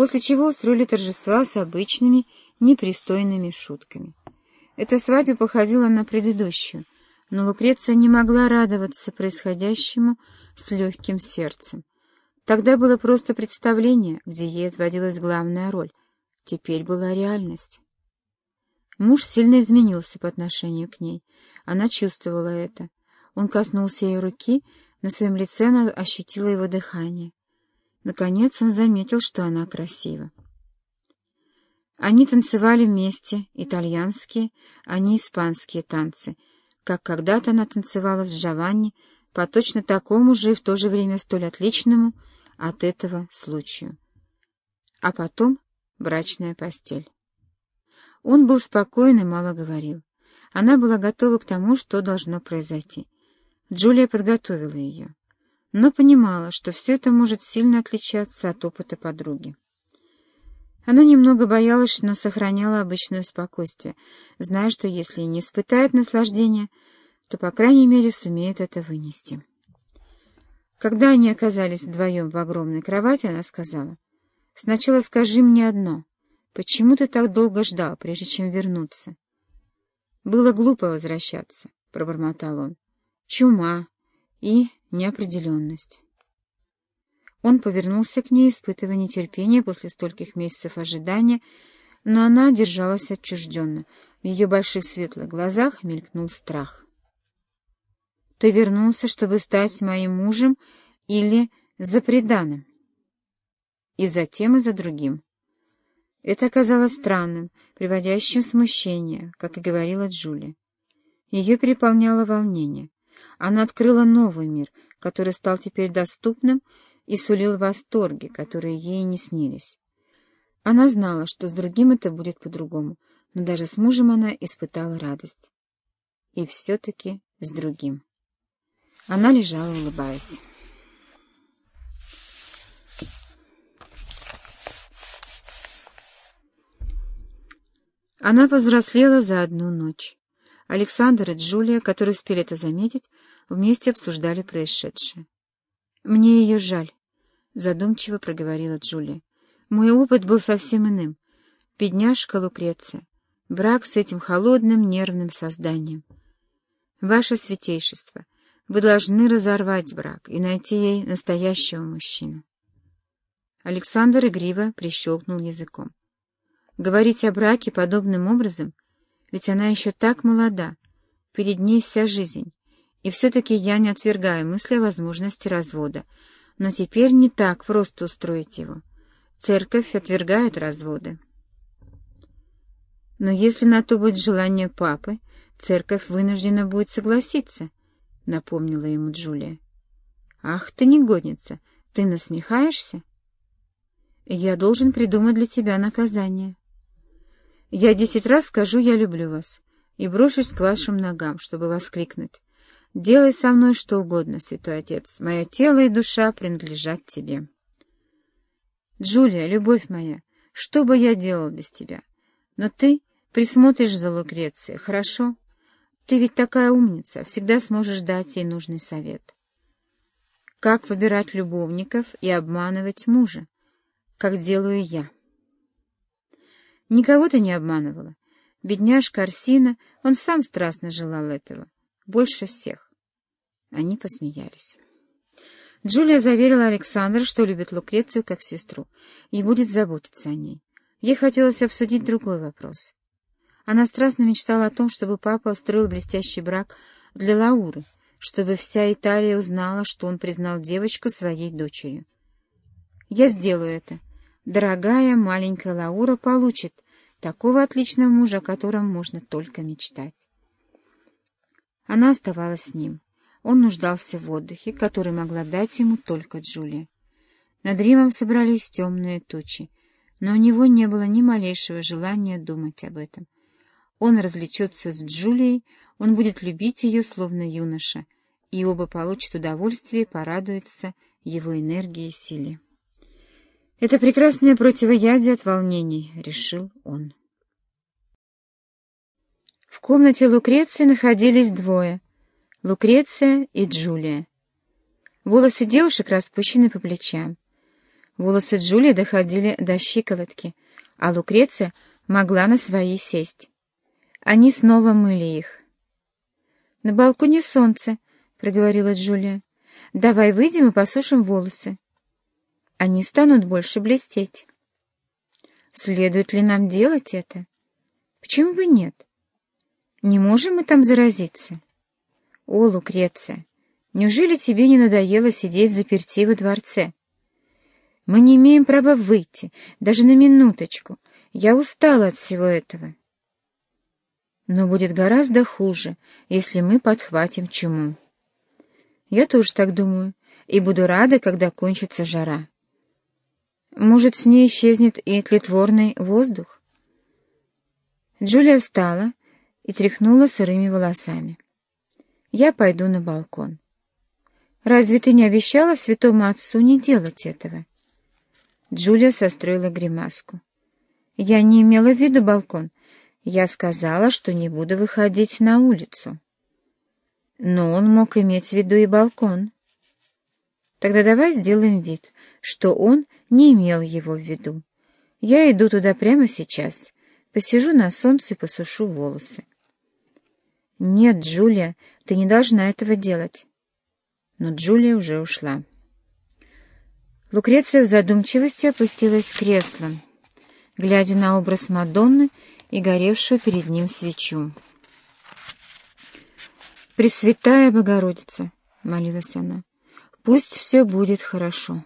после чего устроили торжества с обычными непристойными шутками. Эта свадьба походила на предыдущую, но Лукреция не могла радоваться происходящему с легким сердцем. Тогда было просто представление, где ей отводилась главная роль. Теперь была реальность. Муж сильно изменился по отношению к ней. Она чувствовала это. Он коснулся ее руки, на своем лице она ощутила его дыхание. Наконец он заметил, что она красива. Они танцевали вместе, итальянские, а не испанские танцы, как когда-то она танцевала с Джованни по точно такому же и в то же время столь отличному от этого случаю. А потом брачная постель. Он был спокоен и мало говорил. Она была готова к тому, что должно произойти. Джулия подготовила ее, но понимала, что все это может сильно отличаться от опыта подруги. Она немного боялась, но сохраняла обычное спокойствие, зная, что если не испытает наслаждения, то, по крайней мере, сумеет это вынести. Когда они оказались вдвоем в огромной кровати, она сказала, «Сначала скажи мне одно. Почему ты так долго ждал, прежде чем вернуться?» «Было глупо возвращаться», — пробормотал он. «Чума и неопределенность». Он повернулся к ней, испытывая нетерпение после стольких месяцев ожидания, но она держалась отчужденно. В ее больших светлых глазах мелькнул страх. «Ты вернулся, чтобы стать моим мужем или за преданным?» И за тем, и за другим. Это оказалось странным, приводящим смущение, как и говорила Джулия. Ее переполняло волнение. Она открыла новый мир, который стал теперь доступным, и сулил восторги, которые ей не снились. Она знала, что с другим это будет по-другому, но даже с мужем она испытала радость. И все-таки с другим. Она лежала, улыбаясь. Она повзрослела за одну ночь. Александр и Джулия, которые успели это заметить, вместе обсуждали происшедшее. «Мне ее жаль», — задумчиво проговорила Джулия. «Мой опыт был совсем иным. Бедняжка Лукреция. Брак с этим холодным нервным созданием. Ваше святейшество, вы должны разорвать брак и найти ей настоящего мужчину». Александр игриво прищелкнул языком. Говорить о браке подобным образом, ведь она еще так молода, перед ней вся жизнь, и все-таки я не отвергаю мысли о возможности развода, но теперь не так просто устроить его. Церковь отвергает разводы. Но если на то будет желание папы, церковь вынуждена будет согласиться, — напомнила ему Джулия. — Ах ты негодница! Ты насмехаешься? Я должен придумать для тебя наказание. Я десять раз скажу «я люблю вас» и брошусь к вашим ногам, чтобы воскликнуть. Делай со мной что угодно, святой отец. Мое тело и душа принадлежат тебе. Джулия, любовь моя, что бы я делал без тебя? Но ты присмотришь за Лукрецией, хорошо? Ты ведь такая умница, всегда сможешь дать ей нужный совет. Как выбирать любовников и обманывать мужа, как делаю я. Никого ты не обманывала. Бедняжка Арсина, он сам страстно желал этого больше всех. Они посмеялись. Джулия заверила Александра, что любит Лукрецию как сестру и будет заботиться о ней. Ей хотелось обсудить другой вопрос. Она страстно мечтала о том, чтобы папа устроил блестящий брак для Лауры, чтобы вся Италия узнала, что он признал девочку своей дочерью. «Я сделаю это. Дорогая маленькая Лаура получит такого отличного мужа, о котором можно только мечтать». Она оставалась с ним. Он нуждался в отдыхе, который могла дать ему только Джулия. Над Римом собрались темные тучи, но у него не было ни малейшего желания думать об этом. Он развлечется с Джулией, он будет любить ее, словно юноша, и оба получат удовольствие и порадуются его энергии и силе. «Это прекрасное противоядие от волнений», — решил он. В комнате Лукреции находились двое — Лукреция и Джулия. Волосы девушек распущены по плечам. Волосы Джулии доходили до щиколотки, а Лукреция могла на свои сесть. Они снова мыли их. «На балконе солнце», — проговорила Джулия. «Давай выйдем и посушим волосы. Они станут больше блестеть». «Следует ли нам делать это?» «Почему бы нет? Не можем мы там заразиться?» «О, Лукреция, неужели тебе не надоело сидеть заперти во дворце?» Мы не имеем права выйти, даже на минуточку. Я устала от всего этого. Но будет гораздо хуже, если мы подхватим чуму. Я тоже так думаю, и буду рада, когда кончится жара. Может, с ней исчезнет и тлетворный воздух? Джулия встала и тряхнула сырыми волосами. Я пойду на балкон. Разве ты не обещала святому отцу не делать этого? Джулия состроила гримаску. «Я не имела в виду балкон. Я сказала, что не буду выходить на улицу». Но он мог иметь в виду и балкон. Тогда давай сделаем вид, что он не имел его в виду. Я иду туда прямо сейчас. Посижу на солнце и посушу волосы. Нет, Джулия, ты не должна этого делать. Но Джулия уже ушла. Лукреция в задумчивости опустилась в кресло, глядя на образ Мадонны и горевшую перед ним свечу. «Пресвятая Богородица!» — молилась она. «Пусть все будет хорошо».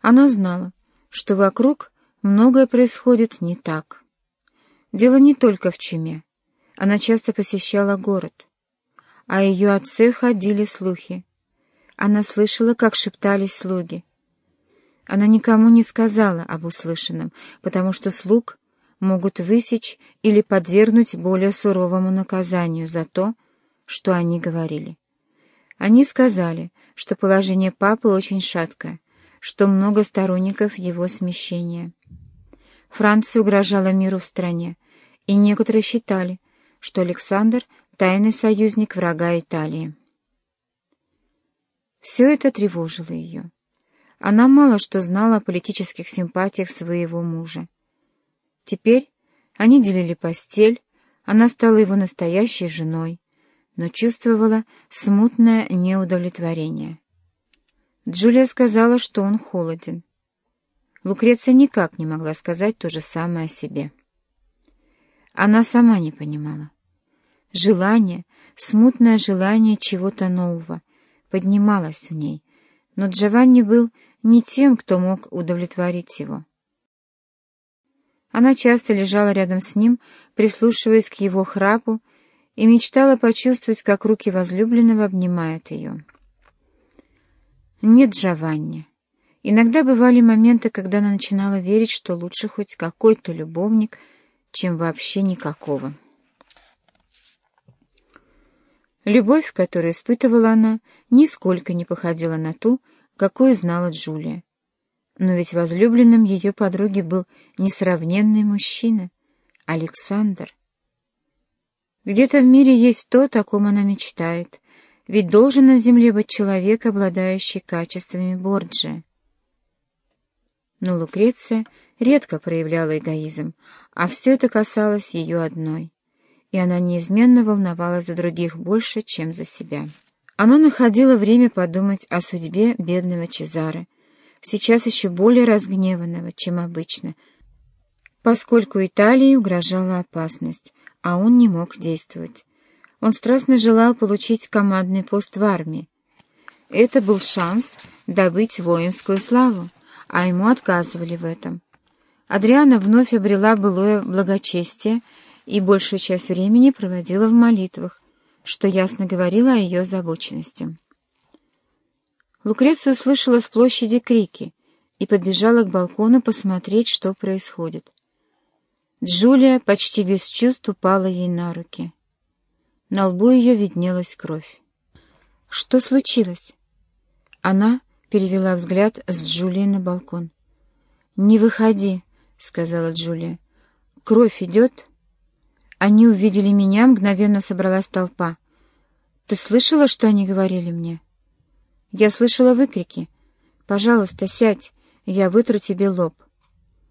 Она знала, что вокруг многое происходит не так. Дело не только в чуме. Она часто посещала город. О ее отце ходили слухи, она слышала, как шептались слуги. Она никому не сказала об услышанном, потому что слуг могут высечь или подвергнуть более суровому наказанию за то, что они говорили. Они сказали, что положение папы очень шаткое, что много сторонников его смещения. Франция угрожала миру в стране, и некоторые считали, что Александр — тайный союзник врага Италии. Все это тревожило ее. Она мало что знала о политических симпатиях своего мужа. Теперь они делили постель, она стала его настоящей женой, но чувствовала смутное неудовлетворение. Джулия сказала, что он холоден. Лукреция никак не могла сказать то же самое о себе. Она сама не понимала. Желание, смутное желание чего-то нового, поднималась в ней, но Джованни был не тем, кто мог удовлетворить его. Она часто лежала рядом с ним, прислушиваясь к его храпу, и мечтала почувствовать, как руки возлюбленного обнимают ее. Нет Джованни. Иногда бывали моменты, когда она начинала верить, что лучше хоть какой-то любовник, чем вообще никакого. Любовь, которую испытывала она, нисколько не походила на ту, какую знала Джулия. Но ведь возлюбленным ее подруги был несравненный мужчина — Александр. Где-то в мире есть то, о ком она мечтает, ведь должен на земле быть человек, обладающий качествами Борджия. Но Лукреция редко проявляла эгоизм, а все это касалось ее одной и она неизменно волновалась за других больше, чем за себя. Она находила время подумать о судьбе бедного Чезары, сейчас еще более разгневанного, чем обычно, поскольку Италии угрожала опасность, а он не мог действовать. Он страстно желал получить командный пост в армии. Это был шанс добыть воинскую славу, а ему отказывали в этом. Адриана вновь обрела былое благочестие, и большую часть времени проводила в молитвах, что ясно говорило о ее озабоченности. Лукреция услышала с площади крики и подбежала к балкону посмотреть, что происходит. Джулия почти без чувств упала ей на руки. На лбу ее виднелась кровь. «Что случилось?» Она перевела взгляд с Джулии на балкон. «Не выходи», — сказала Джулия. «Кровь идет?» Они увидели меня, мгновенно собралась толпа. «Ты слышала, что они говорили мне?» «Я слышала выкрики. Пожалуйста, сядь, я вытру тебе лоб.